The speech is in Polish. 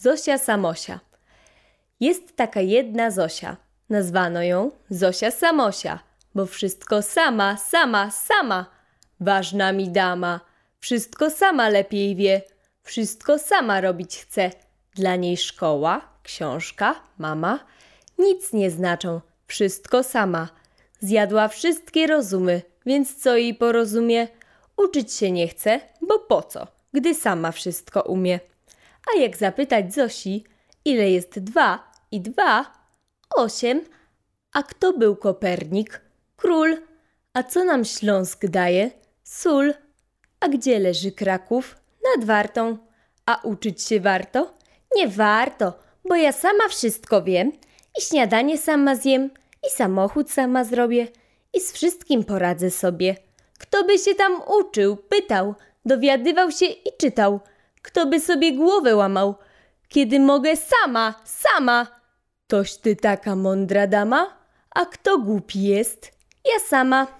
Zosia Samosia. Jest taka jedna Zosia. Nazwano ją Zosia Samosia, bo wszystko sama, sama, sama. Ważna mi dama, wszystko sama lepiej wie, wszystko sama robić chce. Dla niej szkoła, książka, mama nic nie znaczą, wszystko sama. Zjadła wszystkie rozumy, więc co jej porozumie? Uczyć się nie chce, bo po co, gdy sama wszystko umie. A jak zapytać Zosi, ile jest dwa i dwa? Osiem. A kto był Kopernik? Król. A co nam Śląsk daje? Sól. A gdzie leży Kraków? Nad Wartą. A uczyć się warto? Nie warto, bo ja sama wszystko wiem i śniadanie sama zjem i samochód sama zrobię i z wszystkim poradzę sobie. Kto by się tam uczył, pytał, dowiadywał się i czytał. Kto by sobie głowę łamał, kiedy mogę sama, sama. Toś ty taka mądra dama? A kto głupi jest? Ja sama.